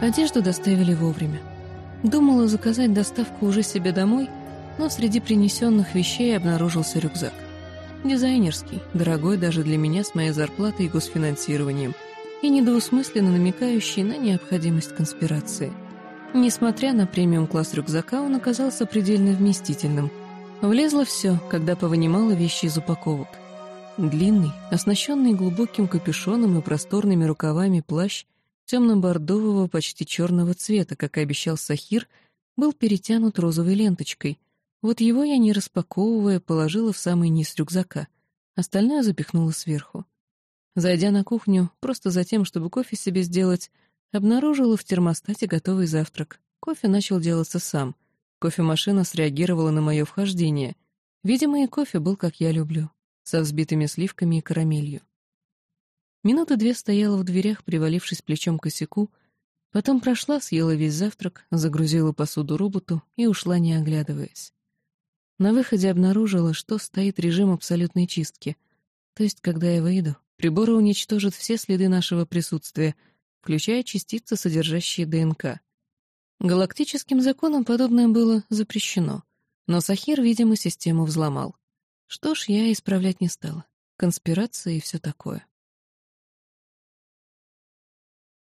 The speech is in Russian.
Одежду доставили вовремя. Думала заказать доставку уже себе домой, но среди принесенных вещей обнаружился рюкзак. Дизайнерский, дорогой даже для меня с моей зарплатой и госфинансированием, и недвусмысленно намекающий на необходимость конспирации. Несмотря на премиум-класс рюкзака, он оказался предельно вместительным. Влезло все, когда повынимала вещи из упаковок. Длинный, оснащенный глубоким капюшоном и просторными рукавами плащ темно-бордового, почти черного цвета, как и обещал Сахир, был перетянут розовой ленточкой. Вот его я, не распаковывая, положила в самый низ рюкзака, остальное запихнула сверху. Зайдя на кухню, просто за тем, чтобы кофе себе сделать, обнаружила в термостате готовый завтрак. Кофе начал делаться сам. Кофемашина среагировала на мое вхождение. Видимо, и кофе был, как я люблю, со взбитыми сливками и карамелью. Минуты две стояла в дверях, привалившись плечом к косяку, потом прошла, съела весь завтрак, загрузила посуду роботу и ушла, не оглядываясь. На выходе обнаружила, что стоит режим абсолютной чистки. То есть, когда я выйду, приборы уничтожат все следы нашего присутствия, включая частицы, содержащие ДНК. Галактическим законом подобное было запрещено, но Сахир, видимо, систему взломал. Что ж, я исправлять не стала. Конспирация и все такое.